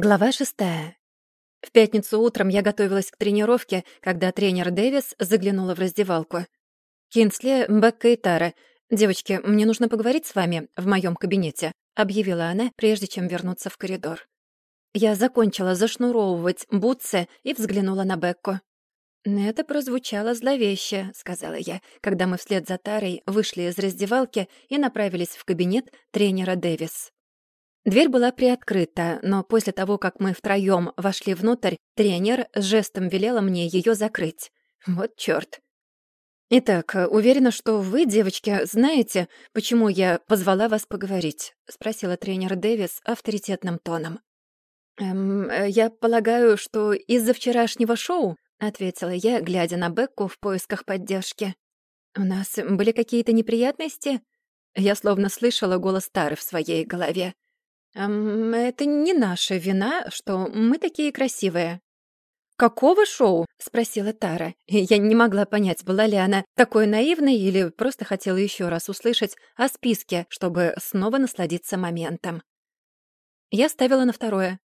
Глава шестая. В пятницу утром я готовилась к тренировке, когда тренер Дэвис заглянула в раздевалку. «Кинсли, Бекка и Тара. Девочки, мне нужно поговорить с вами в моем кабинете», объявила она, прежде чем вернуться в коридор. Я закончила зашнуровывать бутсы и взглянула на Бекку. «Это прозвучало зловеще», — сказала я, когда мы вслед за Тарой вышли из раздевалки и направились в кабинет тренера Дэвис. Дверь была приоткрыта, но после того, как мы втроём вошли внутрь, тренер жестом велела мне её закрыть. Вот чёрт. «Итак, уверена, что вы, девочки, знаете, почему я позвала вас поговорить?» — спросила тренер Дэвис авторитетным тоном. «Эм, я полагаю, что из-за вчерашнего шоу?» — ответила я, глядя на Бекку в поисках поддержки. «У нас были какие-то неприятности?» Я словно слышала голос Тары в своей голове. Эм, это не наша вина, что мы такие красивые. «Какого шоу?» — спросила Тара. Я не могла понять, была ли она такой наивной или просто хотела еще раз услышать о списке, чтобы снова насладиться моментом. Я ставила на второе.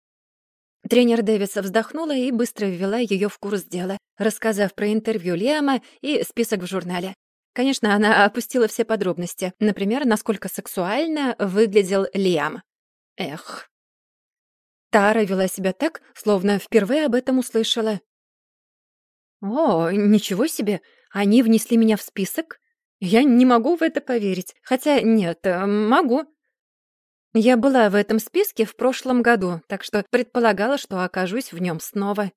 Тренер Дэвиса вздохнула и быстро ввела ее в курс дела, рассказав про интервью Лиама и список в журнале. Конечно, она опустила все подробности, например, насколько сексуально выглядел Лиам. Эх. Тара вела себя так, словно впервые об этом услышала. «О, ничего себе! Они внесли меня в список? Я не могу в это поверить. Хотя нет, э, могу. Я была в этом списке в прошлом году, так что предполагала, что окажусь в нем снова.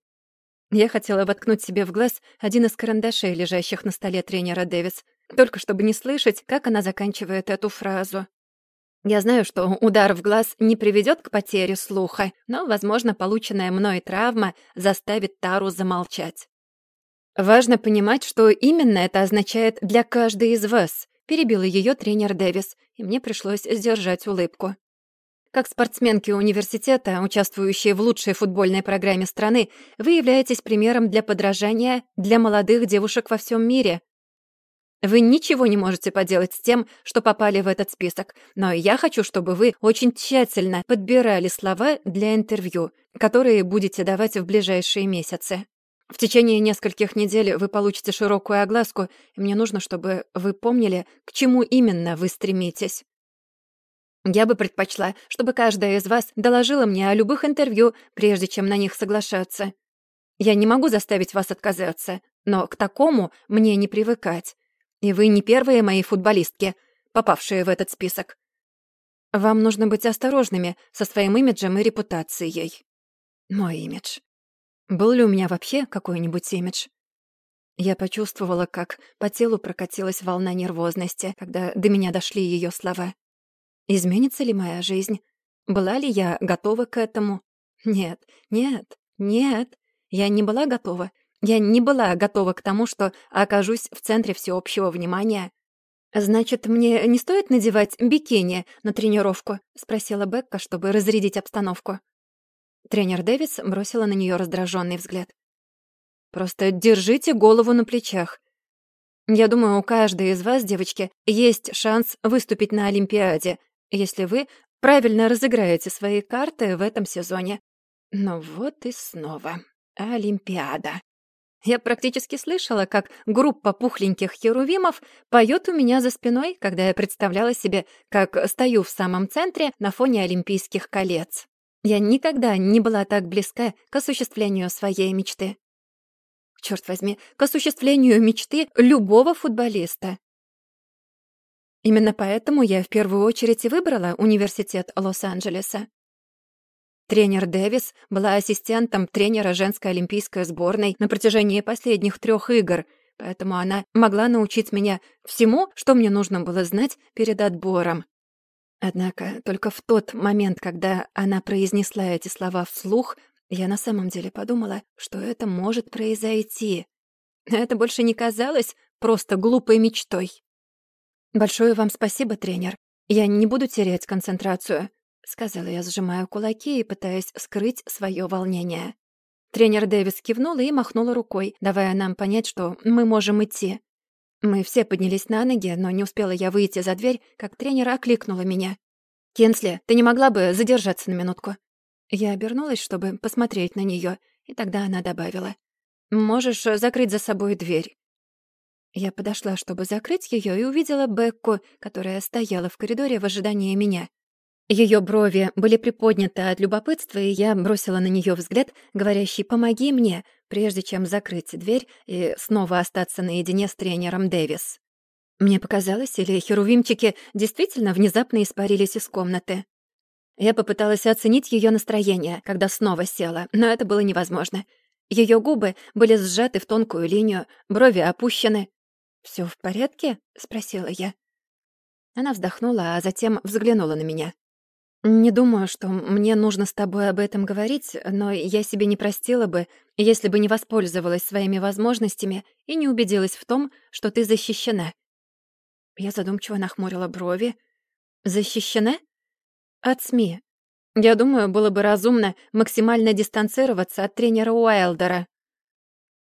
Я хотела воткнуть себе в глаз один из карандашей, лежащих на столе тренера Дэвис, только чтобы не слышать, как она заканчивает эту фразу. Я знаю, что удар в глаз не приведет к потере слуха, но, возможно, полученная мной травма заставит Тару замолчать. «Важно понимать, что именно это означает для каждой из вас», перебила ее тренер Дэвис, и мне пришлось сдержать улыбку. Как спортсменки университета, участвующие в лучшей футбольной программе страны, вы являетесь примером для подражания для молодых девушек во всем мире. Вы ничего не можете поделать с тем, что попали в этот список, но я хочу, чтобы вы очень тщательно подбирали слова для интервью, которые будете давать в ближайшие месяцы. В течение нескольких недель вы получите широкую огласку, и мне нужно, чтобы вы помнили, к чему именно вы стремитесь. Я бы предпочла, чтобы каждая из вас доложила мне о любых интервью, прежде чем на них соглашаться. Я не могу заставить вас отказаться, но к такому мне не привыкать. И вы не первые мои футболистки, попавшие в этот список. Вам нужно быть осторожными со своим имиджем и репутацией. Мой имидж. Был ли у меня вообще какой-нибудь имидж? Я почувствовала, как по телу прокатилась волна нервозности, когда до меня дошли ее слова. Изменится ли моя жизнь? Была ли я готова к этому? Нет, нет, нет. Я не была готова. Я не была готова к тому, что окажусь в центре всеобщего внимания. «Значит, мне не стоит надевать бикини на тренировку?» — спросила Бекка, чтобы разрядить обстановку. Тренер Дэвис бросила на нее раздраженный взгляд. «Просто держите голову на плечах. Я думаю, у каждой из вас, девочки, есть шанс выступить на Олимпиаде, если вы правильно разыграете свои карты в этом сезоне. Но вот и снова Олимпиада. Я практически слышала, как группа пухленьких херувимов поет у меня за спиной, когда я представляла себе, как стою в самом центре на фоне Олимпийских колец. Я никогда не была так близка к осуществлению своей мечты. Черт возьми, к осуществлению мечты любого футболиста. Именно поэтому я в первую очередь и выбрала университет Лос-Анджелеса. Тренер Дэвис была ассистентом тренера женской олимпийской сборной на протяжении последних трех игр, поэтому она могла научить меня всему, что мне нужно было знать перед отбором. Однако только в тот момент, когда она произнесла эти слова вслух, я на самом деле подумала, что это может произойти. Это больше не казалось просто глупой мечтой. «Большое вам спасибо, тренер. Я не буду терять концентрацию. — сказала я, сжимая кулаки и пытаясь скрыть свое волнение. Тренер Дэвис кивнула и махнула рукой, давая нам понять, что мы можем идти. Мы все поднялись на ноги, но не успела я выйти за дверь, как тренер окликнула меня. «Кенсли, ты не могла бы задержаться на минутку?» Я обернулась, чтобы посмотреть на нее, и тогда она добавила. «Можешь закрыть за собой дверь». Я подошла, чтобы закрыть ее, и увидела Бекку, которая стояла в коридоре в ожидании меня. Ее брови были приподняты от любопытства, и я бросила на нее взгляд, говорящий «помоги мне», прежде чем закрыть дверь и снова остаться наедине с тренером Дэвис. Мне показалось, или херувимчики действительно внезапно испарились из комнаты. Я попыталась оценить ее настроение, когда снова села, но это было невозможно. Ее губы были сжаты в тонкую линию, брови опущены. Все в порядке?» — спросила я. Она вздохнула, а затем взглянула на меня. «Не думаю, что мне нужно с тобой об этом говорить, но я себе не простила бы, если бы не воспользовалась своими возможностями и не убедилась в том, что ты защищена». Я задумчиво нахмурила брови. «Защищена?» «От СМИ. Я думаю, было бы разумно максимально дистанцироваться от тренера Уайлдера.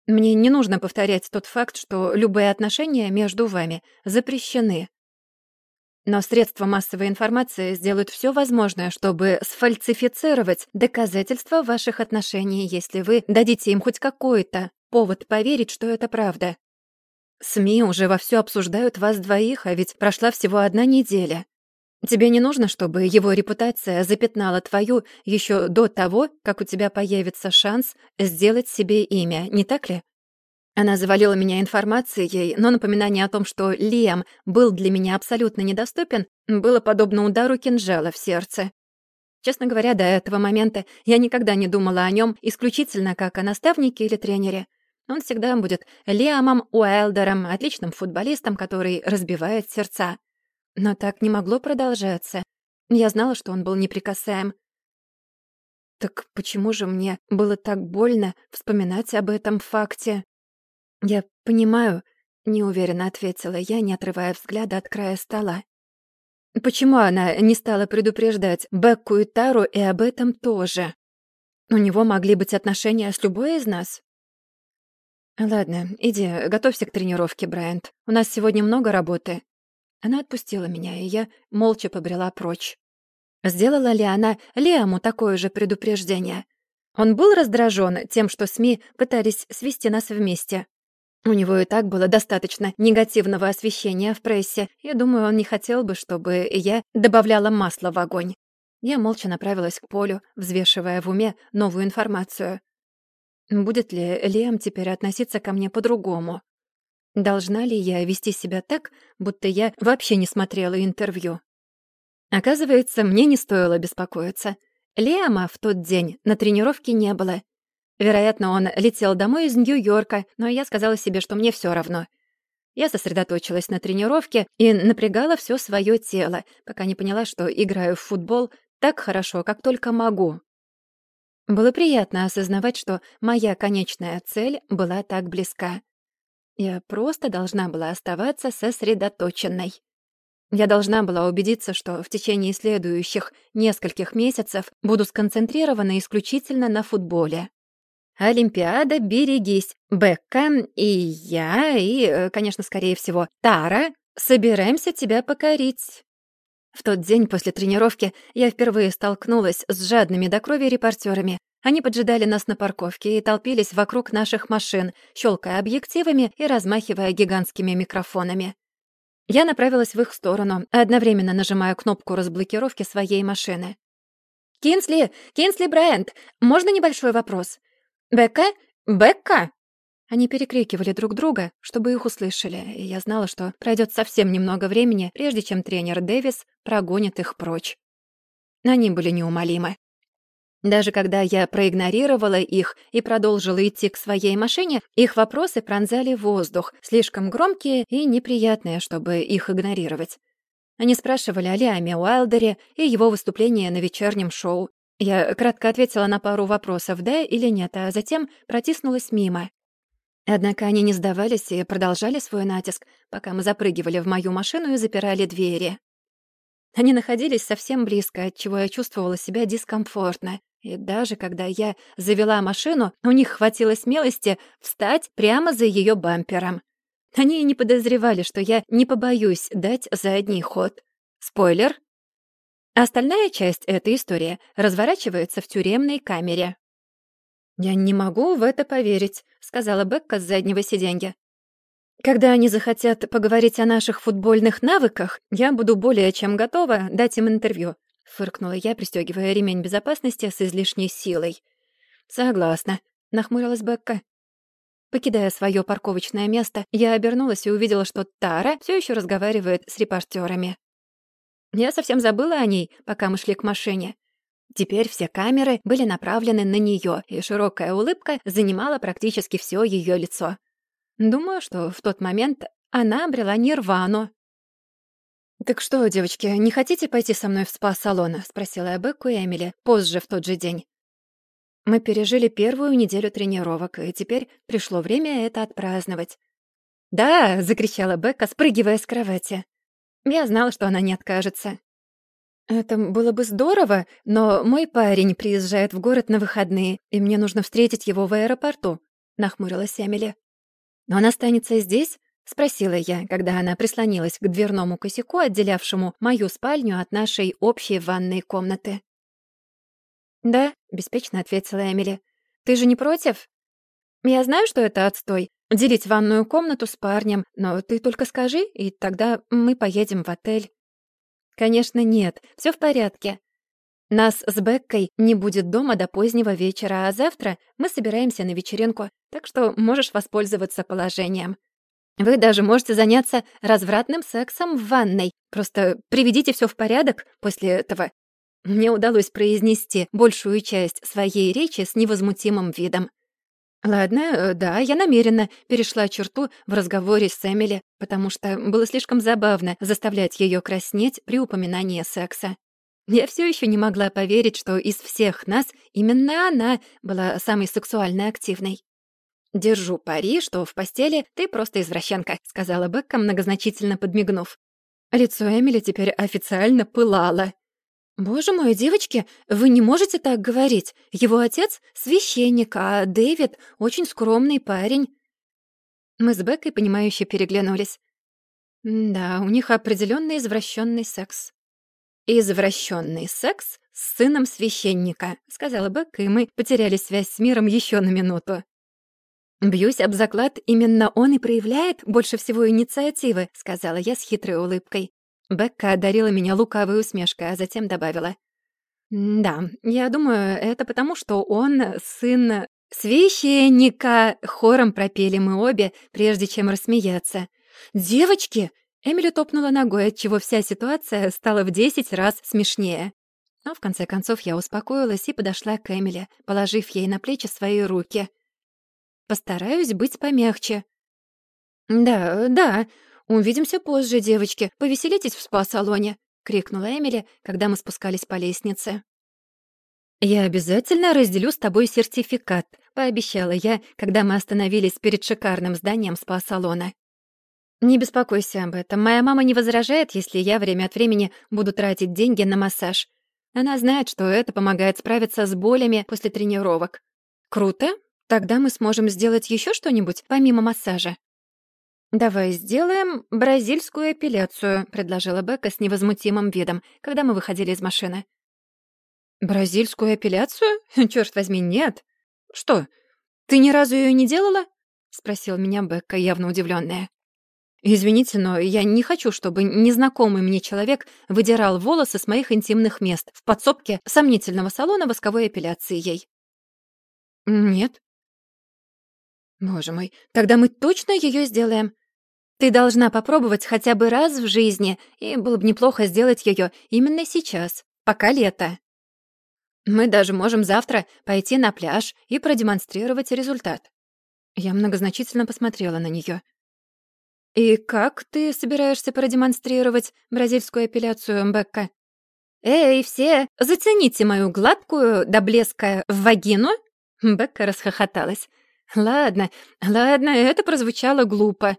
Мне не нужно повторять тот факт, что любые отношения между вами запрещены. Но средства массовой информации сделают все возможное, чтобы сфальсифицировать доказательства ваших отношений, если вы дадите им хоть какой-то повод поверить, что это правда. СМИ уже вовсю обсуждают вас двоих, а ведь прошла всего одна неделя. Тебе не нужно, чтобы его репутация запятнала твою еще до того, как у тебя появится шанс сделать себе имя, не так ли? Она завалила меня информацией, но напоминание о том, что Лиам был для меня абсолютно недоступен, было подобно удару кинжала в сердце. Честно говоря, до этого момента я никогда не думала о нем исключительно как о наставнике или тренере. Он всегда будет Лиамом Уайлдером, отличным футболистом, который разбивает сердца. Но так не могло продолжаться. Я знала, что он был неприкасаем. Так почему же мне было так больно вспоминать об этом факте? «Я понимаю», — неуверенно ответила я, не отрывая взгляда от края стола. «Почему она не стала предупреждать Бекку и Тару и об этом тоже? У него могли быть отношения с любой из нас?» «Ладно, иди, готовься к тренировке, Брайант. У нас сегодня много работы». Она отпустила меня, и я молча побрела прочь. Сделала ли она Лиаму такое же предупреждение? Он был раздражен тем, что СМИ пытались свести нас вместе. У него и так было достаточно негативного освещения в прессе. Я думаю, он не хотел бы, чтобы я добавляла масло в огонь. Я молча направилась к полю, взвешивая в уме новую информацию. Будет ли Лем теперь относиться ко мне по-другому? Должна ли я вести себя так, будто я вообще не смотрела интервью? Оказывается, мне не стоило беспокоиться. Лема в тот день на тренировке не было, Вероятно, он летел домой из Нью-Йорка, но я сказала себе, что мне все равно. Я сосредоточилась на тренировке и напрягала все свое тело, пока не поняла, что играю в футбол так хорошо, как только могу. Было приятно осознавать, что моя конечная цель была так близка. Я просто должна была оставаться сосредоточенной. Я должна была убедиться, что в течение следующих нескольких месяцев буду сконцентрирована исключительно на футболе. Олимпиада, берегись. Бекка и я, и, э, конечно, скорее всего, Тара, собираемся тебя покорить. В тот день после тренировки я впервые столкнулась с жадными до крови репортерами. Они поджидали нас на парковке и толпились вокруг наших машин, щелкая объективами и размахивая гигантскими микрофонами. Я направилась в их сторону, одновременно нажимая кнопку разблокировки своей машины. «Кинсли! Кинсли Брайант! Можно небольшой вопрос? «Бекка? Бекка!» Они перекрикивали друг друга, чтобы их услышали, и я знала, что пройдет совсем немного времени, прежде чем тренер Дэвис прогонит их прочь. Они были неумолимы. Даже когда я проигнорировала их и продолжила идти к своей машине, их вопросы пронзали воздух, слишком громкие и неприятные, чтобы их игнорировать. Они спрашивали о Лиаме Уайлдере и его выступлении на вечернем шоу, я кратко ответила на пару вопросов «да» или «нет», а затем протиснулась мимо. Однако они не сдавались и продолжали свой натиск, пока мы запрыгивали в мою машину и запирали двери. Они находились совсем близко, отчего я чувствовала себя дискомфортно. И даже когда я завела машину, у них хватило смелости встать прямо за ее бампером. Они не подозревали, что я не побоюсь дать задний ход. Спойлер Остальная часть этой истории разворачивается в тюремной камере. «Я не могу в это поверить», — сказала Бекка с заднего сиденья. «Когда они захотят поговорить о наших футбольных навыках, я буду более чем готова дать им интервью», — фыркнула я, пристегивая ремень безопасности с излишней силой. «Согласна», — нахмурилась Бекка. Покидая свое парковочное место, я обернулась и увидела, что Тара все еще разговаривает с репортерами. Я совсем забыла о ней, пока мы шли к машине. Теперь все камеры были направлены на нее, и широкая улыбка занимала практически все ее лицо. Думаю, что в тот момент она обрела нирвану. «Так что, девочки, не хотите пойти со мной в спа-салон?» — спросила я Бекку и Эмили позже в тот же день. Мы пережили первую неделю тренировок, и теперь пришло время это отпраздновать. «Да!» — закричала Бекка, спрыгивая с кровати. Я знала, что она не откажется. «Это было бы здорово, но мой парень приезжает в город на выходные, и мне нужно встретить его в аэропорту», — нахмурилась Эмили. «Но он останется здесь?» — спросила я, когда она прислонилась к дверному косяку, отделявшему мою спальню от нашей общей ванной комнаты. «Да», — беспечно ответила Эмили. «Ты же не против?» «Я знаю, что это отстой — делить ванную комнату с парнем, но ты только скажи, и тогда мы поедем в отель». «Конечно, нет, все в порядке. Нас с Беккой не будет дома до позднего вечера, а завтра мы собираемся на вечеринку, так что можешь воспользоваться положением. Вы даже можете заняться развратным сексом в ванной. Просто приведите все в порядок после этого мне удалось произнести большую часть своей речи с невозмутимым видом. Ладно, э, да, я намеренно перешла черту в разговоре с Эмили, потому что было слишком забавно заставлять ее краснеть при упоминании секса. Я все еще не могла поверить, что из всех нас именно она была самой сексуально активной. «Держу пари, что в постели ты просто извращенка», — сказала Бекка, многозначительно подмигнув. Лицо Эмили теперь официально пылало. «Боже мой, девочки, вы не можете так говорить. Его отец — священник, а Дэвид — очень скромный парень». Мы с Беккой, понимающе переглянулись. Да, у них определенный извращенный секс. «Извращенный секс с сыном священника», — сказала Бекка, и мы потеряли связь с миром еще на минуту. «Бьюсь об заклад, именно он и проявляет больше всего инициативы», — сказала я с хитрой улыбкой. Бекка одарила меня лукавой усмешкой, а затем добавила. «Да, я думаю, это потому, что он сын священника», — хором пропели мы обе, прежде чем рассмеяться. «Девочки!» — Эмили топнула ногой, отчего вся ситуация стала в десять раз смешнее. Но в конце концов я успокоилась и подошла к Эмили, положив ей на плечи свои руки. «Постараюсь быть помягче». «Да, да, «Увидимся позже, девочки. Повеселитесь в спа-салоне», — крикнула Эмили, когда мы спускались по лестнице. «Я обязательно разделю с тобой сертификат», — пообещала я, когда мы остановились перед шикарным зданием спа-салона. «Не беспокойся об этом. Моя мама не возражает, если я время от времени буду тратить деньги на массаж. Она знает, что это помогает справиться с болями после тренировок. Круто. Тогда мы сможем сделать еще что-нибудь помимо массажа». «Давай сделаем бразильскую эпиляцию», — предложила Бекка с невозмутимым видом, когда мы выходили из машины. «Бразильскую эпиляцию? Чёрт возьми, нет. Что, ты ни разу её не делала?» — спросила меня Бекка, явно удивлённая. «Извините, но я не хочу, чтобы незнакомый мне человек выдирал волосы с моих интимных мест в подсобке сомнительного салона восковой эпиляцией». «Нет». «Боже мой, тогда мы точно её сделаем. Ты должна попробовать хотя бы раз в жизни, и было бы неплохо сделать ее именно сейчас, пока лето. Мы даже можем завтра пойти на пляж и продемонстрировать результат. Я многозначительно посмотрела на нее. «И как ты собираешься продемонстрировать бразильскую эпиляцию, Бекка?» «Эй, все, зацените мою гладкую до блеска вагину!» Бекка расхохоталась. «Ладно, ладно, это прозвучало глупо.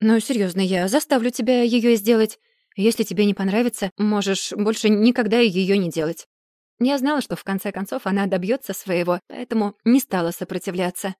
Но серьезно, я заставлю тебя ее сделать. Если тебе не понравится, можешь больше никогда ее не делать. Я знала, что в конце концов она добьется своего, поэтому не стала сопротивляться.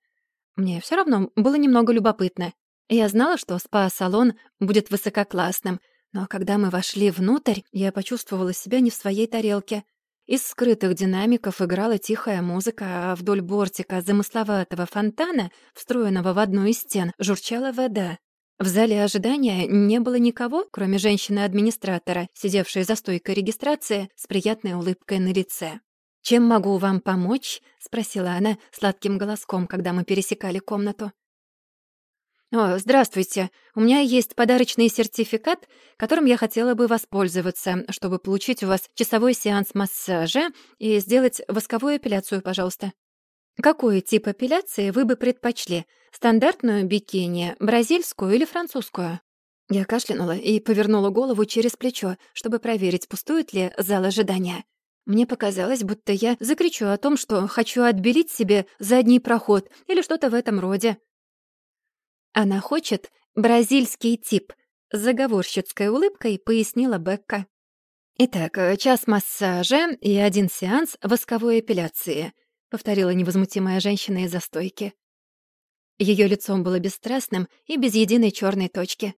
Мне все равно было немного любопытно. Я знала, что спа-салон будет высококлассным, Но когда мы вошли внутрь, я почувствовала себя не в своей тарелке. Из скрытых динамиков играла тихая музыка, а вдоль бортика замысловатого фонтана, встроенного в одну из стен, журчала вода. В зале ожидания не было никого, кроме женщины-администратора, сидевшей за стойкой регистрации с приятной улыбкой на лице. «Чем могу вам помочь?» — спросила она сладким голоском, когда мы пересекали комнату. «О, здравствуйте. У меня есть подарочный сертификат, которым я хотела бы воспользоваться, чтобы получить у вас часовой сеанс массажа и сделать восковую эпиляцию, пожалуйста». «Какой тип эпиляции вы бы предпочли? Стандартную бикини, бразильскую или французскую?» Я кашлянула и повернула голову через плечо, чтобы проверить, пустует ли зал ожидания. Мне показалось, будто я закричу о том, что хочу отбелить себе задний проход или что-то в этом роде. Она хочет бразильский тип, с заговорщицкой улыбкой пояснила Бекка. Итак, час массажа и один сеанс восковой эпиляции, повторила невозмутимая женщина из-за стойки. Ее лицом было бесстрастным и без единой черной точки.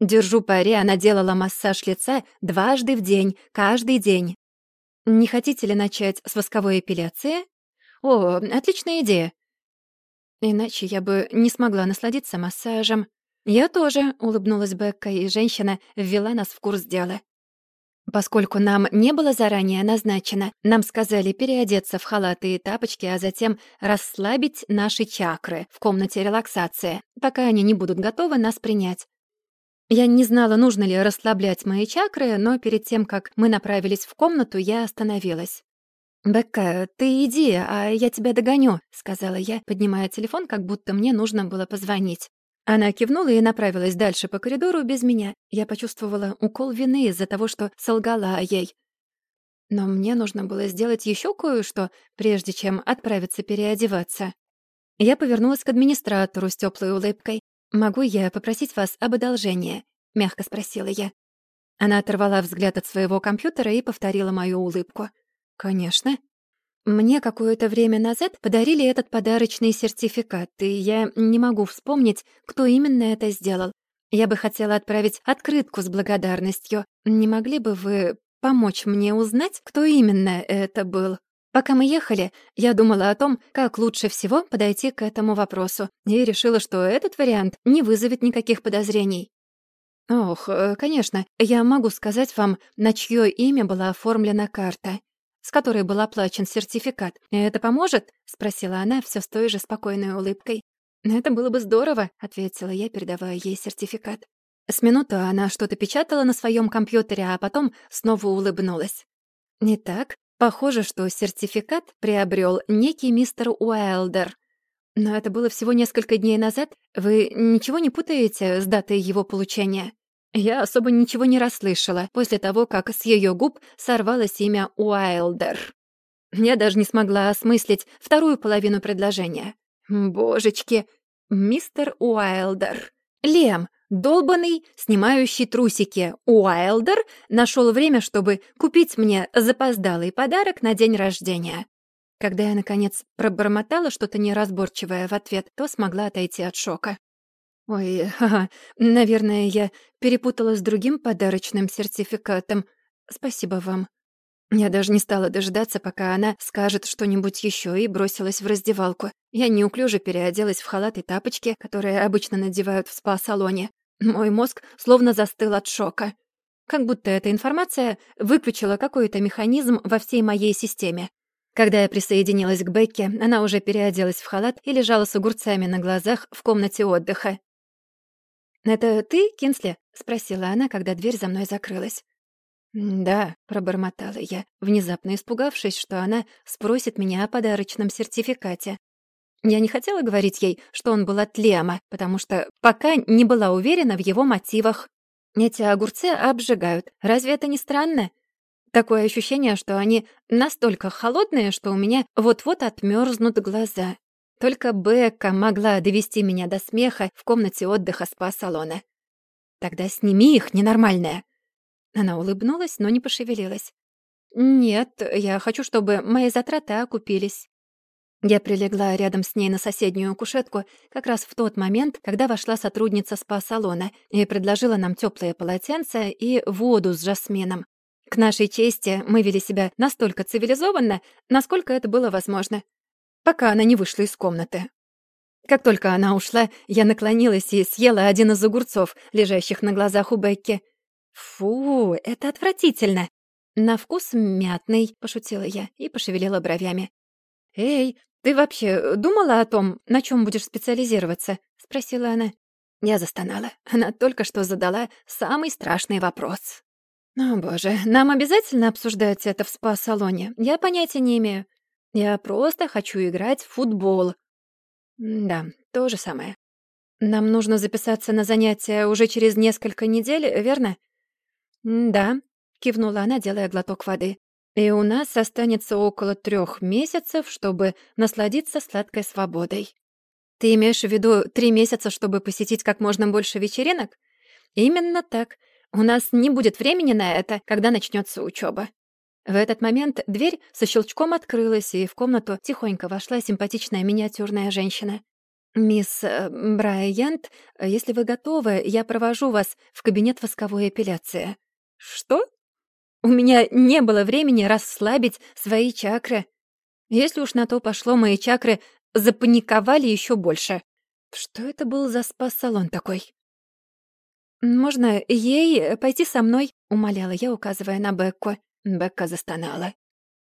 Держу пари, она делала массаж лица дважды в день, каждый день. Не хотите ли начать с восковой эпиляции? О, отличная идея. Иначе я бы не смогла насладиться массажем. Я тоже, улыбнулась Бекка, и женщина ввела нас в курс дела. Поскольку нам не было заранее назначено, нам сказали переодеться в халаты и тапочки, а затем расслабить наши чакры в комнате релаксации, пока они не будут готовы нас принять. Я не знала, нужно ли расслаблять мои чакры, но перед тем, как мы направились в комнату, я остановилась. «Бекка, ты иди, а я тебя догоню», — сказала я, поднимая телефон, как будто мне нужно было позвонить. Она кивнула и направилась дальше по коридору без меня. Я почувствовала укол вины из-за того, что солгала ей. Но мне нужно было сделать еще кое-что, прежде чем отправиться переодеваться. Я повернулась к администратору с теплой улыбкой. «Могу я попросить вас об одолжении?» — мягко спросила я. Она оторвала взгляд от своего компьютера и повторила мою улыбку. «Конечно». Мне какое-то время назад подарили этот подарочный сертификат, и я не могу вспомнить, кто именно это сделал. Я бы хотела отправить открытку с благодарностью. Не могли бы вы помочь мне узнать, кто именно это был? Пока мы ехали, я думала о том, как лучше всего подойти к этому вопросу, и решила, что этот вариант не вызовет никаких подозрений. Ох, э, конечно, я могу сказать вам, на чье имя была оформлена карта с которой был оплачен сертификат. «Это поможет?» — спросила она все с той же спокойной улыбкой. «Это было бы здорово», — ответила я, передавая ей сертификат. С минуту она что-то печатала на своем компьютере, а потом снова улыбнулась. «Не так? Похоже, что сертификат приобрел некий мистер Уайлдер. Но это было всего несколько дней назад. Вы ничего не путаете с датой его получения?» Я особо ничего не расслышала после того, как с ее губ сорвалось имя Уайлдер. Я даже не смогла осмыслить вторую половину предложения. Божечки, мистер Уайлдер. Лем, долбанный, снимающий трусики Уайлдер, нашел время, чтобы купить мне запоздалый подарок на день рождения. Когда я, наконец, пробормотала что-то неразборчивое в ответ, то смогла отойти от шока. Ой, ага, наверное, я перепутала с другим подарочным сертификатом. Спасибо вам. Я даже не стала дожидаться, пока она скажет что-нибудь еще, и бросилась в раздевалку. Я неуклюже переоделась в халат и тапочки, которые обычно надевают в спа-салоне. Мой мозг словно застыл от шока. Как будто эта информация выключила какой-то механизм во всей моей системе. Когда я присоединилась к Бекке, она уже переоделась в халат и лежала с огурцами на глазах в комнате отдыха. «Это ты, Кинсли?» — спросила она, когда дверь за мной закрылась. «Да», — пробормотала я, внезапно испугавшись, что она спросит меня о подарочном сертификате. Я не хотела говорить ей, что он был от Лема, потому что пока не была уверена в его мотивах. Эти огурцы обжигают. Разве это не странно? Такое ощущение, что они настолько холодные, что у меня вот-вот отмёрзнут глаза. Только Бекка могла довести меня до смеха в комнате отдыха спа-салона. «Тогда сними их, ненормальная!» Она улыбнулась, но не пошевелилась. «Нет, я хочу, чтобы мои затраты окупились». Я прилегла рядом с ней на соседнюю кушетку как раз в тот момент, когда вошла сотрудница спа-салона и предложила нам теплые полотенца и воду с жасмином. К нашей чести мы вели себя настолько цивилизованно, насколько это было возможно, пока она не вышла из комнаты. Как только она ушла, я наклонилась и съела один из огурцов, лежащих на глазах у Бекки. «Фу, это отвратительно!» «На вкус мятный», — пошутила я и пошевелила бровями. «Эй, ты вообще думала о том, на чем будешь специализироваться?» — спросила она. Я застонала. Она только что задала самый страшный вопрос. «О, боже, нам обязательно обсуждать это в спа-салоне? Я понятия не имею. Я просто хочу играть в футбол». «Да, то же самое. Нам нужно записаться на занятия уже через несколько недель, верно?» «Да», — кивнула она, делая глоток воды. «И у нас останется около трех месяцев, чтобы насладиться сладкой свободой». «Ты имеешь в виду три месяца, чтобы посетить как можно больше вечеринок?» «Именно так. У нас не будет времени на это, когда начнется учеба. В этот момент дверь со щелчком открылась, и в комнату тихонько вошла симпатичная миниатюрная женщина. «Мисс э, Брайант, если вы готовы, я провожу вас в кабинет восковой эпиляции». «Что?» «У меня не было времени расслабить свои чакры. Если уж на то пошло, мои чакры запаниковали еще больше. Что это был за спа-салон такой?» «Можно ей пойти со мной?» — умоляла я, указывая на Бекку. Бекка застонала.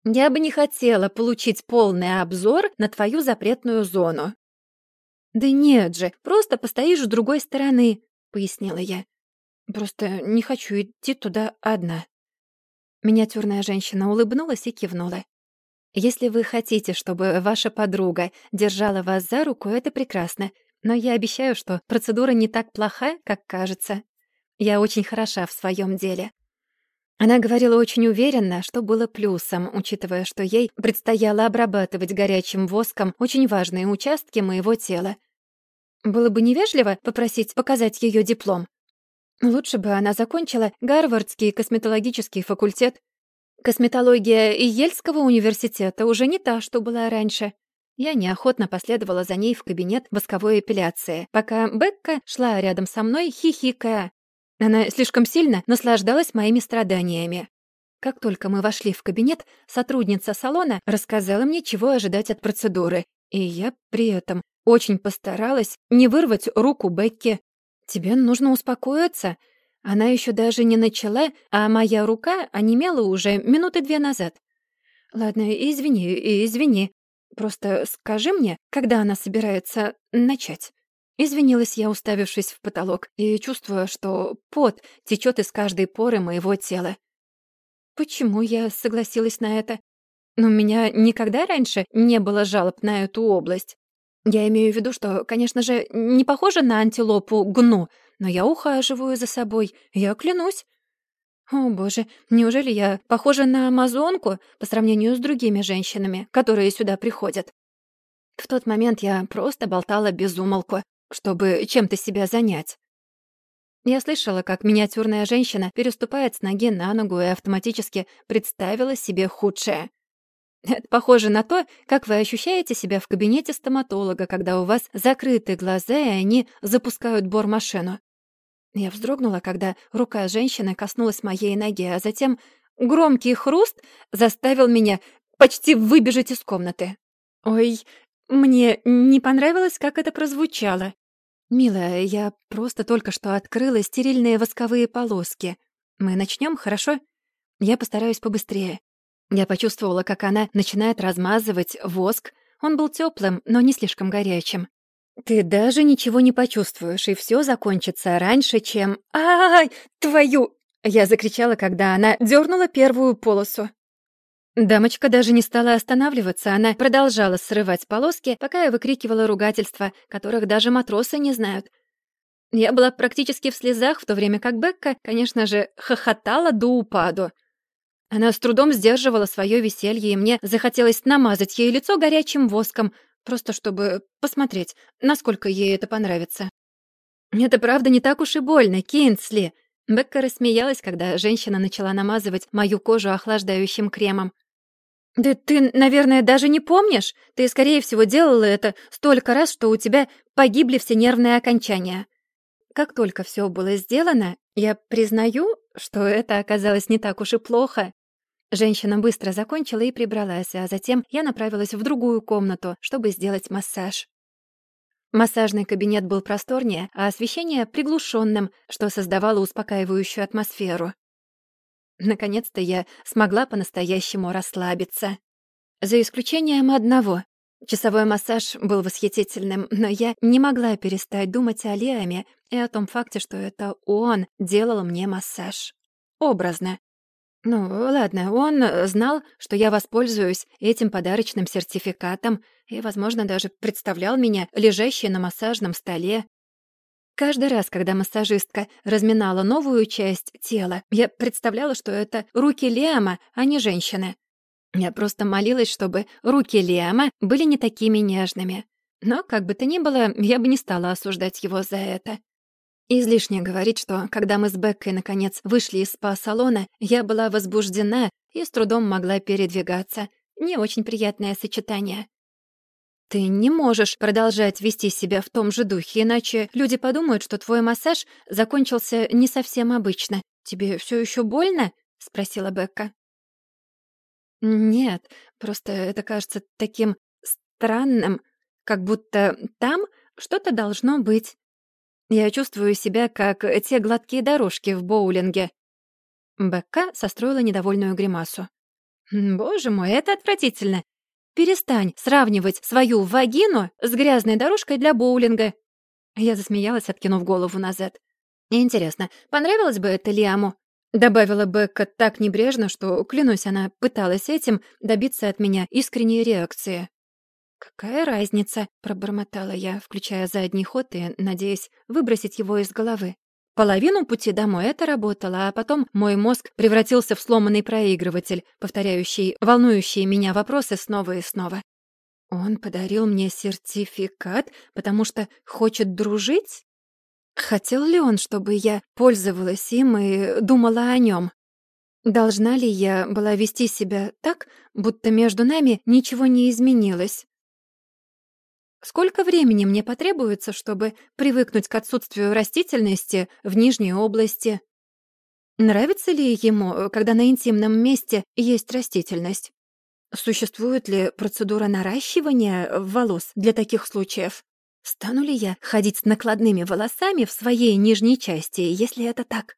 «Я бы не хотела получить полный обзор на твою запретную зону». «Да нет же, просто постоишь с другой стороны», — пояснила я. «Просто не хочу идти туда одна». Миниатюрная женщина улыбнулась и кивнула. «Если вы хотите, чтобы ваша подруга держала вас за руку, это прекрасно. Но я обещаю, что процедура не так плоха, как кажется. Я очень хороша в своем деле». Она говорила очень уверенно, что было плюсом, учитывая, что ей предстояло обрабатывать горячим воском очень важные участки моего тела. Было бы невежливо попросить показать ее диплом. Лучше бы она закончила Гарвардский косметологический факультет. Косметология Ельского университета уже не та, что была раньше. Я неохотно последовала за ней в кабинет восковой эпиляции, пока Бекка шла рядом со мной, хихикая. Она слишком сильно наслаждалась моими страданиями. Как только мы вошли в кабинет, сотрудница салона рассказала мне, чего ожидать от процедуры, и я при этом очень постаралась не вырвать руку Бекки. «Тебе нужно успокоиться. Она еще даже не начала, а моя рука онемела уже минуты две назад. Ладно, извини, извини. Просто скажи мне, когда она собирается начать». Извинилась я, уставившись в потолок, и чувствуя, что пот течет из каждой поры моего тела. Почему я согласилась на это? У меня никогда раньше не было жалоб на эту область. Я имею в виду, что, конечно же, не похожа на антилопу гну, но я ухаживаю за собой, я клянусь. О, боже, неужели я похожа на амазонку по сравнению с другими женщинами, которые сюда приходят? В тот момент я просто болтала без умолку, чтобы чем-то себя занять. Я слышала, как миниатюрная женщина переступает с ноги на ногу и автоматически представила себе худшее. Это похоже на то, как вы ощущаете себя в кабинете стоматолога, когда у вас закрыты глаза, и они запускают бормашину. Я вздрогнула, когда рука женщины коснулась моей ноги, а затем громкий хруст заставил меня почти выбежать из комнаты. Ой, мне не понравилось, как это прозвучало. «Милая, я просто только что открыла стерильные восковые полоски. Мы начнем, хорошо? Я постараюсь побыстрее». Я почувствовала, как она начинает размазывать воск. Он был теплым, но не слишком горячим. «Ты даже ничего не почувствуешь, и все закончится раньше, чем...» «Ай, твою!» Я закричала, когда она дернула первую полосу. Дамочка даже не стала останавливаться, она продолжала срывать полоски, пока я выкрикивала ругательства, которых даже матросы не знают. Я была практически в слезах, в то время как Бекка, конечно же, хохотала до упаду. Она с трудом сдерживала свое веселье, и мне захотелось намазать ей лицо горячим воском, просто чтобы посмотреть, насколько ей это понравится. «Это правда не так уж и больно, Кинсли!» Бекка рассмеялась, когда женщина начала намазывать мою кожу охлаждающим кремом. «Да ты, наверное, даже не помнишь? Ты, скорее всего, делала это столько раз, что у тебя погибли все нервные окончания». Как только все было сделано, я признаю, что это оказалось не так уж и плохо. Женщина быстро закончила и прибралась, а затем я направилась в другую комнату, чтобы сделать массаж. Массажный кабинет был просторнее, а освещение — приглушенным, что создавало успокаивающую атмосферу. Наконец-то я смогла по-настоящему расслабиться. За исключением одного. Часовой массаж был восхитительным, но я не могла перестать думать о Лиаме и о том факте, что это он делал мне массаж. Образно. Ну, ладно, он знал, что я воспользуюсь этим подарочным сертификатом и, возможно, даже представлял меня лежащей на массажном столе, Каждый раз, когда массажистка разминала новую часть тела, я представляла, что это руки Лиама, а не женщины. Я просто молилась, чтобы руки Лиама были не такими нежными. Но, как бы то ни было, я бы не стала осуждать его за это. Излишне говорить, что, когда мы с Беккой наконец вышли из спа-салона, я была возбуждена и с трудом могла передвигаться. Не очень приятное сочетание. Ты не можешь продолжать вести себя в том же духе, иначе люди подумают, что твой массаж закончился не совсем обычно. Тебе все еще больно? спросила Бекка. Нет, просто это кажется таким странным, как будто там что-то должно быть. Я чувствую себя как те гладкие дорожки в боулинге. Бекка состроила недовольную гримасу. «Боже мой, это отвратительно. Перестань сравнивать свою вагину с грязной дорожкой для боулинга». Я засмеялась, откинув голову назад. «Интересно, понравилось бы это Лиаму?» Добавила Бекка так небрежно, что, клянусь, она пыталась этим добиться от меня искренней реакции. «Какая разница?» — пробормотала я, включая задний ход и надеясь выбросить его из головы. Половину пути домой это работало, а потом мой мозг превратился в сломанный проигрыватель, повторяющий волнующие меня вопросы снова и снова. Он подарил мне сертификат, потому что хочет дружить? Хотел ли он, чтобы я пользовалась им и думала о нем? Должна ли я была вести себя так, будто между нами ничего не изменилось? Сколько времени мне потребуется, чтобы привыкнуть к отсутствию растительности в нижней области? Нравится ли ему, э, когда на интимном месте есть растительность? Существует ли процедура наращивания волос для таких случаев? Стану ли я ходить с накладными волосами в своей нижней части, если это так?